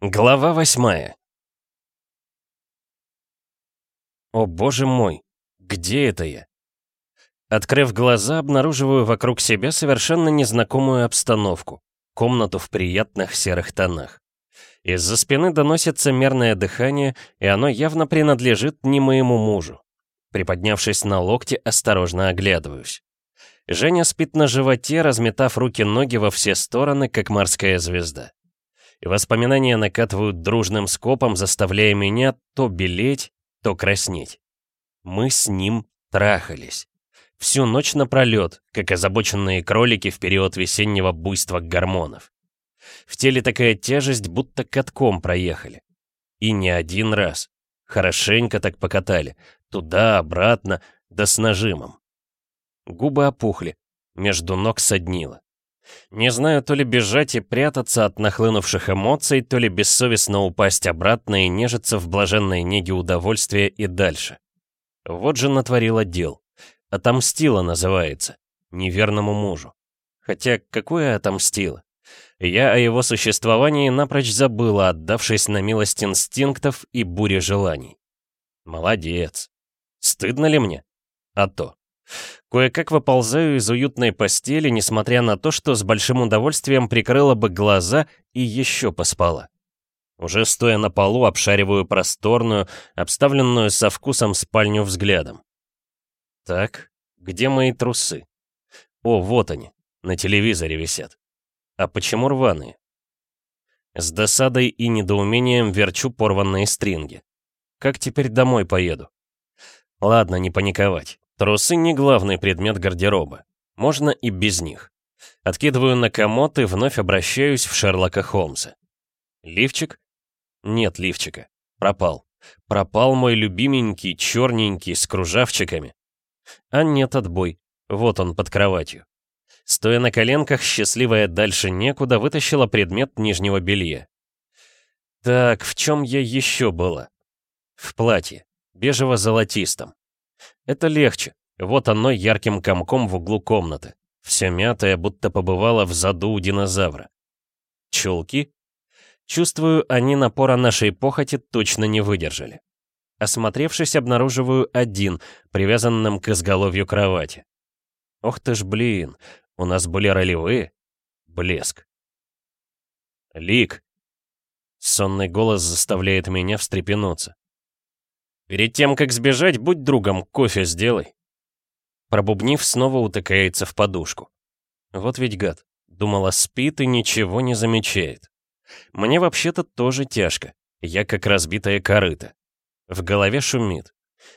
Глава восьмая О боже мой, где это я? Открыв глаза, обнаруживаю вокруг себя совершенно незнакомую обстановку. Комнату в приятных серых тонах. Из-за спины доносится мерное дыхание, и оно явно принадлежит не моему мужу. Приподнявшись на локте, осторожно оглядываюсь. Женя спит на животе, разметав руки-ноги во все стороны, как морская звезда. И воспоминания накатывают дружным скопом, заставляя меня то белеть, то краснеть. Мы с ним трахались. Всю ночь напролет, как озабоченные кролики в период весеннего буйства гормонов. В теле такая тяжесть, будто катком проехали. И не один раз. Хорошенько так покатали. Туда, обратно, да с нажимом. Губы опухли, между ног соднило. Не знаю, то ли бежать и прятаться от нахлынувших эмоций, то ли бессовестно упасть обратно и нежиться в блаженной неге удовольствия и дальше. Вот же натворила дел. Отомстила, называется. Неверному мужу. Хотя, какое отомстила? Я о его существовании напрочь забыла, отдавшись на милость инстинктов и буре желаний. Молодец. Стыдно ли мне? А то. Кое-как выползаю из уютной постели, несмотря на то, что с большим удовольствием прикрыла бы глаза и еще поспала. Уже стоя на полу, обшариваю просторную, обставленную со вкусом спальню взглядом. Так, где мои трусы? О, вот они, на телевизоре висят. А почему рваные? С досадой и недоумением верчу порванные стринги. Как теперь домой поеду? Ладно, не паниковать. Трусы не главный предмет гардероба. Можно и без них. Откидываю на комод и вновь обращаюсь в Шерлока Холмса. Лифчик? Нет лифчика. Пропал. Пропал мой любименький, черненький, с кружавчиками. А нет, отбой. Вот он под кроватью. Стоя на коленках, счастливая дальше некуда, вытащила предмет нижнего белья. Так, в чем я еще была? В платье. Бежево-золотистом. Это легче. Вот оно ярким комком в углу комнаты. Все мятое, будто побывало в заду у динозавра. Чулки? Чувствую, они напора нашей похоти точно не выдержали. Осмотревшись, обнаруживаю один, привязанным к изголовью кровати. Ох ты ж, блин, у нас были ролевые. Блеск. Лик. Сонный голос заставляет меня встрепенуться. Перед тем, как сбежать, будь другом, кофе сделай. Пробубнив, снова утыкается в подушку. Вот ведь гад. Думала, спит и ничего не замечает. Мне вообще-то тоже тяжко. Я как разбитая корыта. В голове шумит.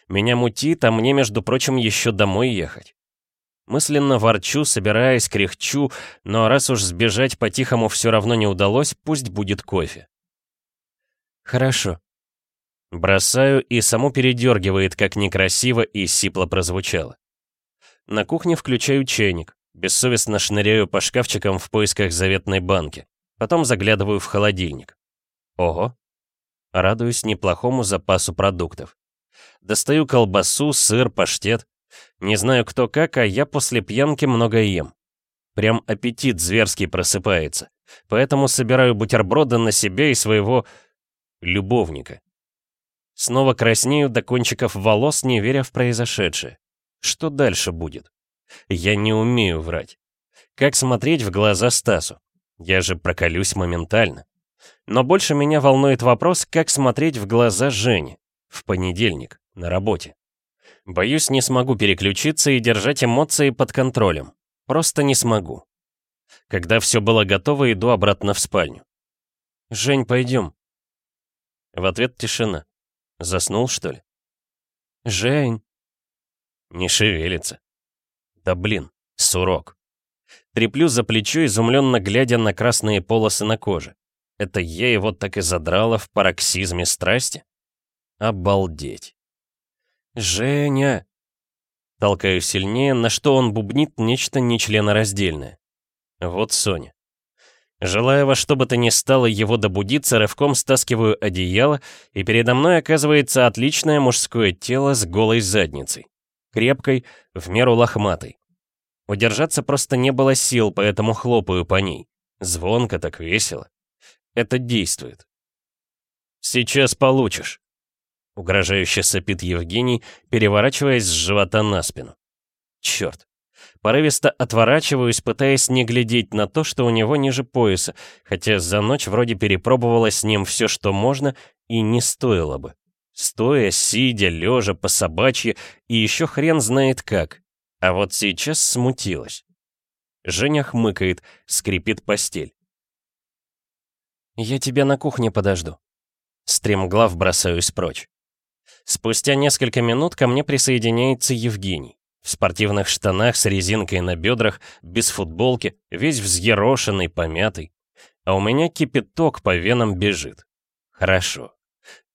Меня мутит, а мне, между прочим, еще домой ехать. Мысленно ворчу, собираясь, кряхчу, но раз уж сбежать по-тихому все равно не удалось, пусть будет кофе. Хорошо, Бросаю и саму передергивает, как некрасиво и сипло прозвучало. На кухне включаю чайник, бессовестно шныряю по шкафчикам в поисках заветной банки. Потом заглядываю в холодильник. Ого. Радуюсь неплохому запасу продуктов. Достаю колбасу, сыр, паштет. Не знаю кто как, а я после пьянки много ем. Прям аппетит зверский просыпается. Поэтому собираю бутерброды на себя и своего любовника. Снова краснею до кончиков волос, не веря в произошедшее. Что дальше будет? Я не умею врать. Как смотреть в глаза Стасу? Я же проколюсь моментально. Но больше меня волнует вопрос, как смотреть в глаза Жене. В понедельник, на работе. Боюсь, не смогу переключиться и держать эмоции под контролем. Просто не смогу. Когда все было готово, иду обратно в спальню. «Жень, пойдем». В ответ тишина. Заснул, что ли? Жень. Не шевелится. Да блин, сурок. Треплю за плечо, изумленно глядя на красные полосы на коже. Это я его так и задрала в пароксизме страсти? Обалдеть. «Женя!» Толкаю сильнее, на что он бубнит нечто нечленораздельное. Вот Соня. Желая во что бы то ни стало его добудиться, рывком стаскиваю одеяло, и передо мной оказывается отличное мужское тело с голой задницей. Крепкой, в меру лохматой. Удержаться просто не было сил, поэтому хлопаю по ней. Звонко так весело. Это действует. «Сейчас получишь», — угрожающе сопит Евгений, переворачиваясь с живота на спину. Черт. Порывисто отворачиваюсь, пытаясь не глядеть на то, что у него ниже пояса, хотя за ночь вроде перепробовала с ним все, что можно, и не стоило бы. Стоя, сидя, лежа, по собачьи, и еще хрен знает как. А вот сейчас смутилась. Женя хмыкает, скрипит постель. «Я тебя на кухне подожду». Стремглав бросаюсь прочь. Спустя несколько минут ко мне присоединяется Евгений. В спортивных штанах с резинкой на бедрах, без футболки, весь взъерошенный, помятый. А у меня кипяток по венам бежит. Хорошо.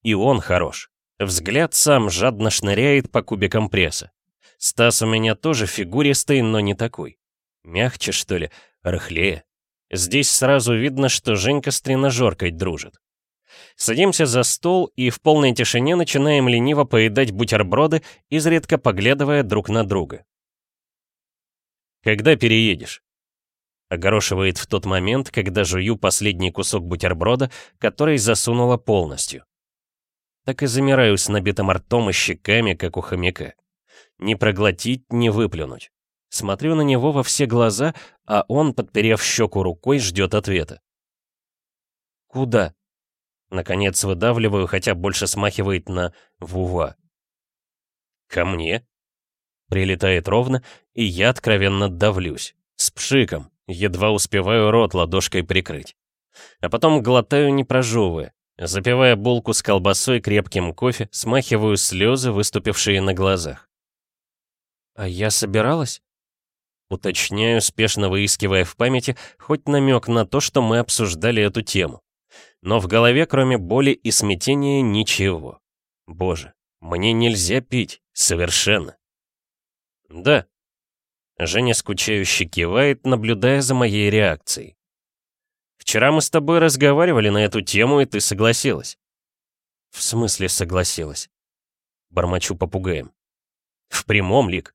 И он хорош. Взгляд сам жадно шныряет по кубикам пресса. Стас у меня тоже фигуристый, но не такой. Мягче, что ли, рыхлее. Здесь сразу видно, что Женька с тренажеркой дружит. Садимся за стол и в полной тишине начинаем лениво поедать бутерброды, изредка поглядывая друг на друга. «Когда переедешь?» Огорошивает в тот момент, когда жую последний кусок бутерброда, который засунула полностью. Так и замираю с набитым ртом и щеками, как у хомяка. Не проглотить, не выплюнуть. Смотрю на него во все глаза, а он, подперев щеку рукой, ждет ответа. «Куда?» Наконец выдавливаю, хотя больше смахивает на «вува». «Ко мне?» Прилетает ровно, и я откровенно давлюсь. С пшиком, едва успеваю рот ладошкой прикрыть. А потом глотаю, не прожевывая. Запивая булку с колбасой крепким кофе, смахиваю слезы, выступившие на глазах. «А я собиралась?» Уточняю, спешно выискивая в памяти хоть намек на то, что мы обсуждали эту тему. Но в голове, кроме боли и смятения, ничего. Боже, мне нельзя пить, совершенно. Да. Женя скучающе кивает, наблюдая за моей реакцией. Вчера мы с тобой разговаривали на эту тему, и ты согласилась. В смысле согласилась? Бормочу попугаем. В прямом, Лик.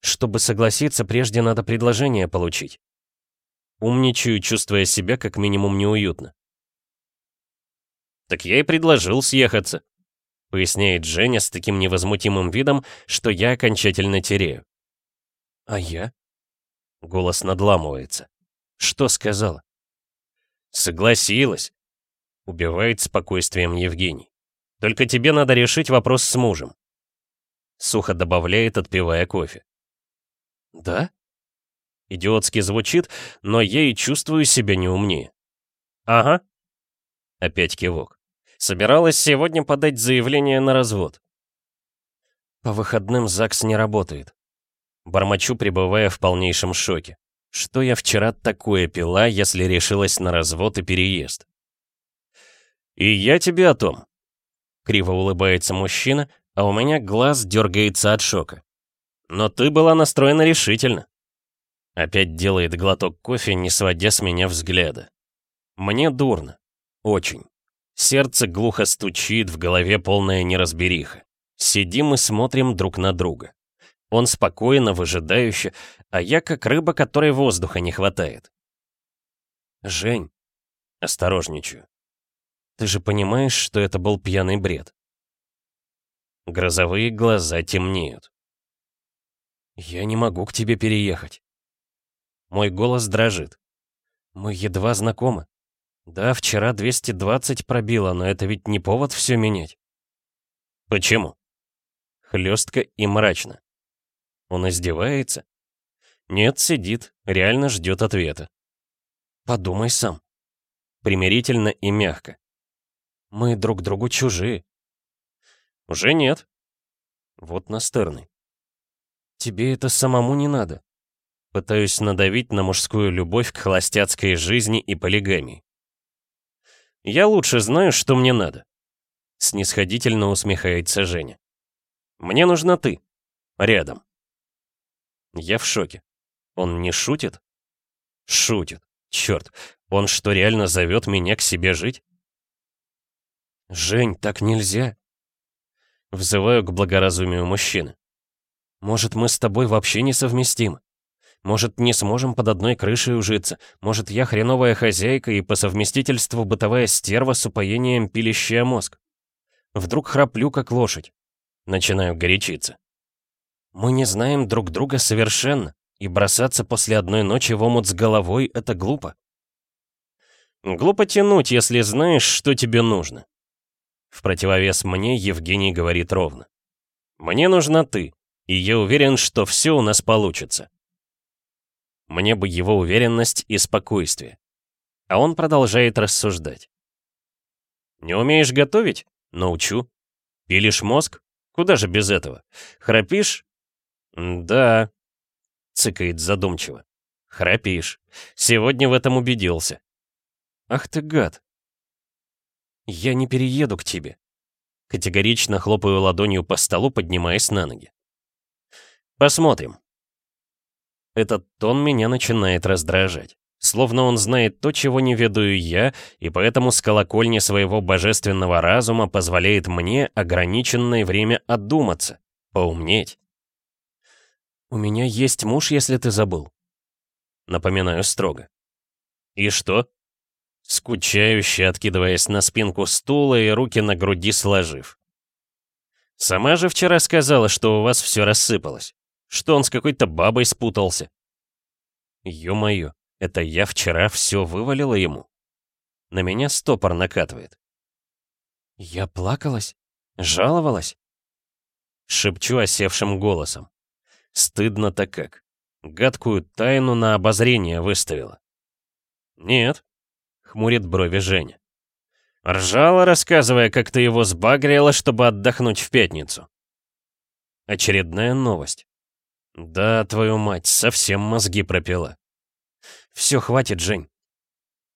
Чтобы согласиться, прежде надо предложение получить. Умничаю, чувствуя себя как минимум неуютно. «Так я и предложил съехаться», — поясняет Женя с таким невозмутимым видом, что я окончательно теряю. «А я?» — голос надламывается. «Что сказала?» «Согласилась», — убивает спокойствием Евгений. «Только тебе надо решить вопрос с мужем». Сухо добавляет, отпивая кофе. «Да?» Идиотски звучит, но я и чувствую себя не умнее. «Ага». Опять кивок. Собиралась сегодня подать заявление на развод. По выходным ЗАГС не работает. Бормочу, пребывая в полнейшем шоке. Что я вчера такое пила, если решилась на развод и переезд? «И я тебе о том». Криво улыбается мужчина, а у меня глаз дергается от шока. Но ты была настроена решительно. Опять делает глоток кофе, не сводя с меня взгляда. Мне дурно. Очень. Сердце глухо стучит, в голове полная неразбериха. Сидим и смотрим друг на друга. Он спокойно, выжидающе, а я как рыба, которой воздуха не хватает. «Жень», — осторожничаю, — «ты же понимаешь, что это был пьяный бред?» Грозовые глаза темнеют. «Я не могу к тебе переехать». Мой голос дрожит. «Мы едва знакомы. Да, вчера 220 пробило, но это ведь не повод все менять». «Почему?» Хлестко и мрачно. Он издевается? Нет, сидит, реально ждет ответа. Подумай сам. Примирительно и мягко. Мы друг другу чужие. Уже нет. Вот настырный. Тебе это самому не надо. Пытаюсь надавить на мужскую любовь к холостяцкой жизни и полигамии. Я лучше знаю, что мне надо. Снисходительно усмехается Женя. Мне нужна ты. Рядом. Я в шоке. Он не шутит? Шутит. Черт, он что, реально зовет меня к себе жить? Жень, так нельзя. Взываю к благоразумию мужчины. Может, мы с тобой вообще несовместимы? Может, не сможем под одной крышей ужиться. Может, я хреновая хозяйка и по совместительству бытовая стерва с упоением пилящая мозг. Вдруг храплю, как лошадь. Начинаю горячиться. Мы не знаем друг друга совершенно, и бросаться после одной ночи в омут с головой — это глупо. Глупо тянуть, если знаешь, что тебе нужно. В противовес мне Евгений говорит ровно. Мне нужна ты, и я уверен, что все у нас получится. Мне бы его уверенность и спокойствие. А он продолжает рассуждать. Не умеешь готовить? Научу. Пилишь мозг? Куда же без этого? Храпишь? Да. Цыкает задумчиво. Храпишь. Сегодня в этом убедился. Ах ты гад. Я не перееду к тебе. Категорично хлопаю ладонью по столу, поднимаясь на ноги. Посмотрим. Этот тон меня начинает раздражать. Словно он знает то, чего не ведаю я, и поэтому с колокольни своего божественного разума позволяет мне ограниченное время отдуматься, поумнеть. «У меня есть муж, если ты забыл». Напоминаю строго. «И что?» Скучающе откидываясь на спинку стула и руки на груди сложив. «Сама же вчера сказала, что у вас все рассыпалось. Что он с какой-то бабой спутался?» «Ё-моё, это я вчера все вывалила ему?» На меня стопор накатывает. «Я плакалась? Жаловалась?» Шепчу осевшим голосом. Стыдно-то как. Гадкую тайну на обозрение выставила. «Нет», — хмурит брови Женя. Ржала, рассказывая, как ты его сбагрила, чтобы отдохнуть в пятницу. Очередная новость. Да, твою мать, совсем мозги пропила. Все, хватит, Жень.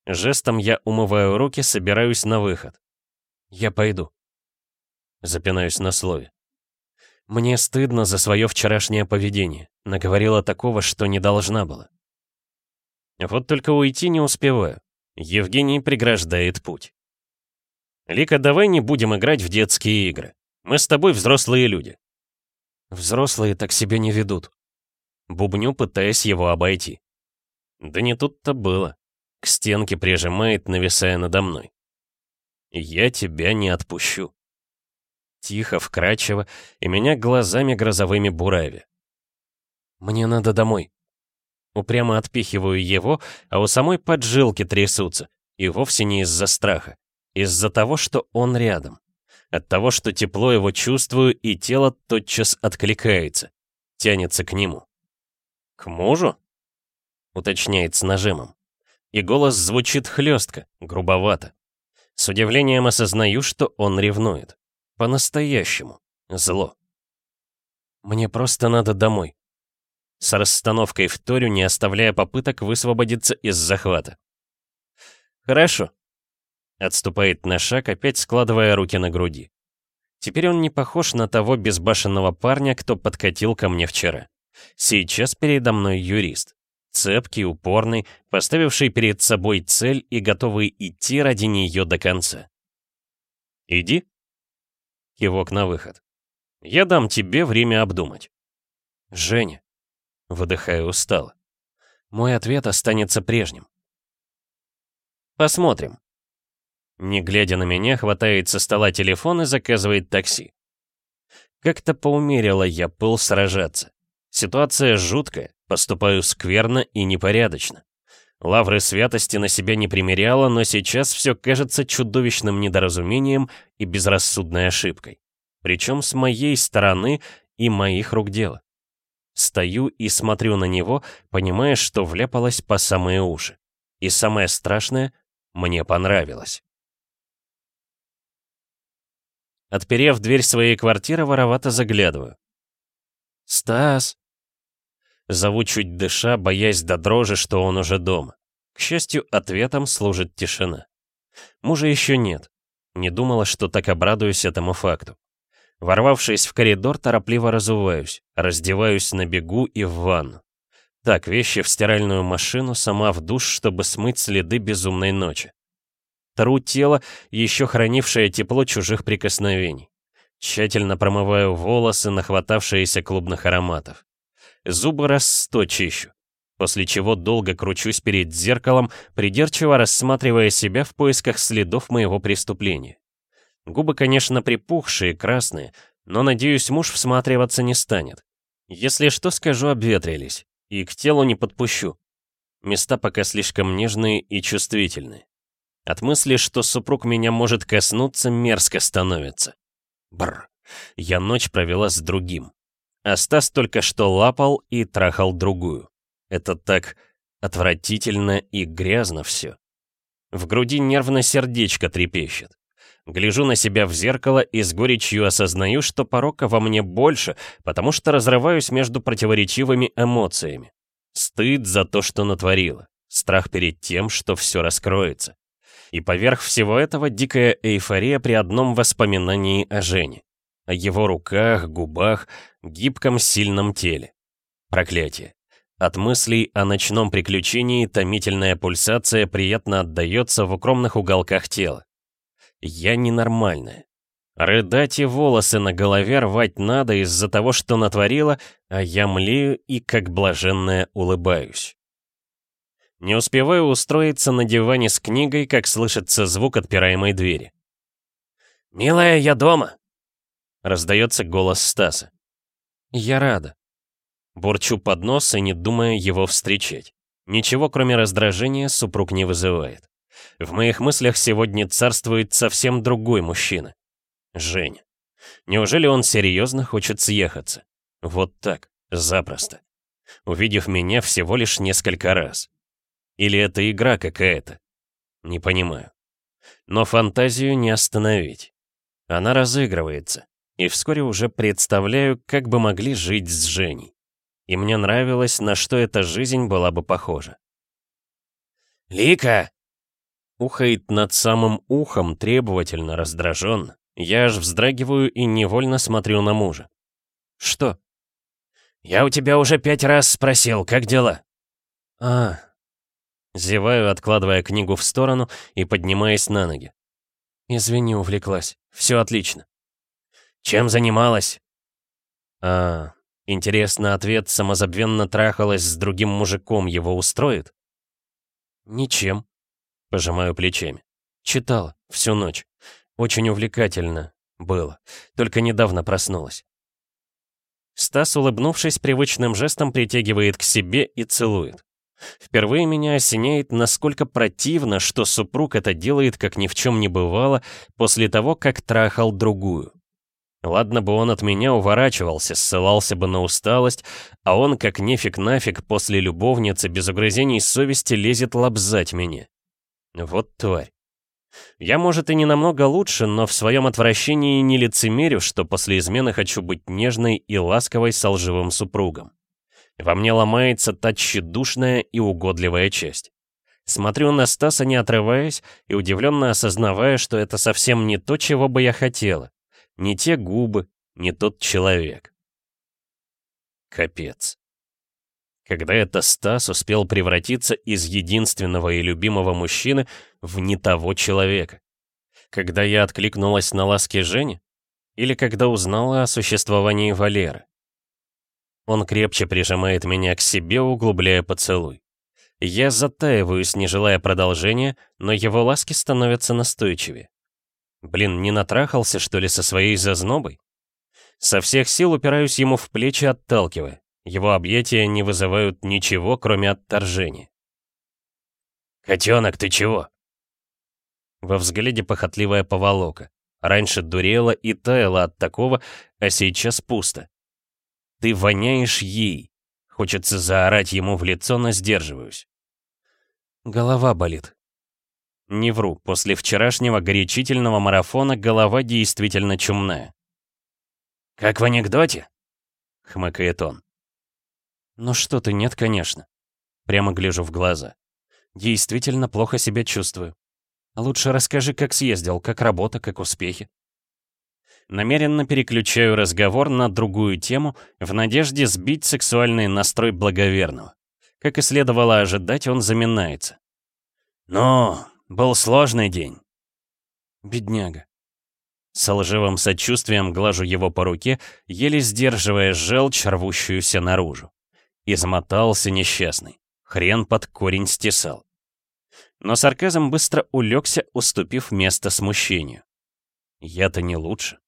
Жестом я умываю руки, собираюсь на выход. Я пойду. Запинаюсь на слове. Мне стыдно за свое вчерашнее поведение. Наговорила такого, что не должна была. Вот только уйти не успеваю. Евгений преграждает путь. «Лика, давай не будем играть в детские игры. Мы с тобой взрослые люди. Взрослые так себя не ведут. Бубню, пытаясь его обойти. Да не тут-то было. К стенке прижимает, нависая надо мной. Я тебя не отпущу. Тихо, вкрадчиво, и меня глазами грозовыми бурави. Мне надо домой. Упрямо отпихиваю его, а у самой поджилки трясутся, и вовсе не из-за страха, из-за того, что он рядом. От того, что тепло его чувствую, и тело тотчас откликается, тянется к нему. «К мужу?» — уточняет с нажимом. И голос звучит хлестко, грубовато. С удивлением осознаю, что он ревнует. По-настоящему. Зло. «Мне просто надо домой». С расстановкой в Торю, не оставляя попыток высвободиться из захвата. «Хорошо», Отступает на шаг, опять складывая руки на груди. Теперь он не похож на того безбашенного парня, кто подкатил ко мне вчера. Сейчас передо мной юрист. Цепкий, упорный, поставивший перед собой цель и готовый идти ради нее до конца. «Иди». Кивок на выход. «Я дам тебе время обдумать». «Женя». Выдыхаю устало. Мой ответ останется прежним. «Посмотрим», не глядя на меня, хватает со стола телефон и заказывает такси. Как-то поумерила я пыл сражаться. Ситуация жуткая, поступаю скверно и непорядочно. Лавры святости на себя не примеряла, но сейчас все кажется чудовищным недоразумением и безрассудной ошибкой. Причем с моей стороны и моих рук дело. Стою и смотрю на него, понимая, что вляпалась по самые уши. И самое страшное, мне понравилось. Отперев дверь своей квартиры, воровато заглядываю. «Стас!» Зову чуть дыша, боясь до дрожи, что он уже дома. К счастью, ответом служит тишина. Мужа еще нет. Не думала, что так обрадуюсь этому факту. Ворвавшись в коридор, торопливо разуваюсь, раздеваюсь на бегу и в ванну. Так, вещи в стиральную машину, сама в душ, чтобы смыть следы безумной ночи. Тру тело, еще хранившее тепло чужих прикосновений. Тщательно промываю волосы, нахватавшиеся клубных ароматов. Зубы раз чищу. после чего долго кручусь перед зеркалом, придирчиво рассматривая себя в поисках следов моего преступления. Губы, конечно, припухшие, красные, но, надеюсь, муж всматриваться не станет. Если что, скажу, обветрились, и к телу не подпущу. Места пока слишком нежные и чувствительные. От мысли, что супруг меня может коснуться, мерзко становится. Бррр. Я ночь провела с другим. А Стас только что лапал и трахал другую. Это так отвратительно и грязно все. В груди нервно сердечко трепещет. Гляжу на себя в зеркало и с горечью осознаю, что порока во мне больше, потому что разрываюсь между противоречивыми эмоциями. Стыд за то, что натворила. Страх перед тем, что все раскроется. И поверх всего этого дикая эйфория при одном воспоминании о Жене. О его руках, губах, гибком сильном теле. Проклятие. От мыслей о ночном приключении томительная пульсация приятно отдается в укромных уголках тела. Я ненормальная. Рыдать и волосы на голове рвать надо из-за того, что натворила, а я млею и как блаженная улыбаюсь. Не успеваю устроиться на диване с книгой, как слышится звук отпираемой двери. «Милая, я дома!» — раздается голос Стаса. «Я рада». Бурчу под нос и не думая его встречать. Ничего, кроме раздражения, супруг не вызывает. В моих мыслях сегодня царствует совсем другой мужчина. Женя. Неужели он серьезно хочет съехаться? Вот так, запросто. Увидев меня всего лишь несколько раз. Или это игра какая-то? Не понимаю. Но фантазию не остановить. Она разыгрывается. И вскоре уже представляю, как бы могли жить с Женей. И мне нравилось, на что эта жизнь была бы похожа. «Лика!» Ухает над самым ухом, требовательно, раздраженно. Я аж вздрагиваю и невольно смотрю на мужа. «Что?» «Я у тебя уже пять раз спросил, как дела?» «А, Зеваю, откладывая книгу в сторону и поднимаясь на ноги. «Извини, увлеклась. Все отлично». «Чем занималась?» «А, интересно, ответ самозабвенно трахалась с другим мужиком его устроит?» «Ничем», — пожимаю плечами. «Читала всю ночь. Очень увлекательно было. Только недавно проснулась». Стас, улыбнувшись, привычным жестом притягивает к себе и целует. Впервые меня осеняет, насколько противно, что супруг это делает, как ни в чем не бывало, после того, как трахал другую. Ладно бы он от меня уворачивался, ссылался бы на усталость, а он, как нефиг нафиг, после любовницы без угрызений совести лезет лобзать меня. Вот тварь. Я, может, и не намного лучше, но в своем отвращении не лицемерю, что после измены хочу быть нежной и ласковой с лживым супругом. Во мне ломается та тщедушная и угодливая часть. Смотрю на Стаса, не отрываясь, и удивленно осознавая, что это совсем не то, чего бы я хотела. Не те губы, не тот человек. Капец. Когда это Стас успел превратиться из единственного и любимого мужчины в не того человека? Когда я откликнулась на ласки Жени? Или когда узнала о существовании Валеры? Он крепче прижимает меня к себе, углубляя поцелуй. Я затаиваюсь, не желая продолжения, но его ласки становятся настойчивее. Блин, не натрахался, что ли, со своей зазнобой? Со всех сил упираюсь ему в плечи, отталкивая. Его объятия не вызывают ничего, кроме отторжения. «Котенок, ты чего?» Во взгляде похотливая поволока. Раньше дурела и таяла от такого, а сейчас пусто. Ты воняешь ей. Хочется заорать ему в лицо, но сдерживаюсь. Голова болит. Не вру, после вчерашнего горячительного марафона голова действительно чумная. «Как в анекдоте?» — хмыкает он. «Ну что ты, нет, конечно». Прямо гляжу в глаза. Действительно плохо себя чувствую. Лучше расскажи, как съездил, как работа, как успехи. Намеренно переключаю разговор на другую тему в надежде сбить сексуальный настрой благоверного. Как и следовало ожидать, он заминается. «Но, был сложный день». «Бедняга». С лживым сочувствием глажу его по руке, еле сдерживая желчь, рвущуюся наружу. Измотался несчастный. Хрен под корень стесал. Но сарказм быстро улегся, уступив место смущению. Я-то не лучше.